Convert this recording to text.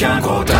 comme ça. Marguerite,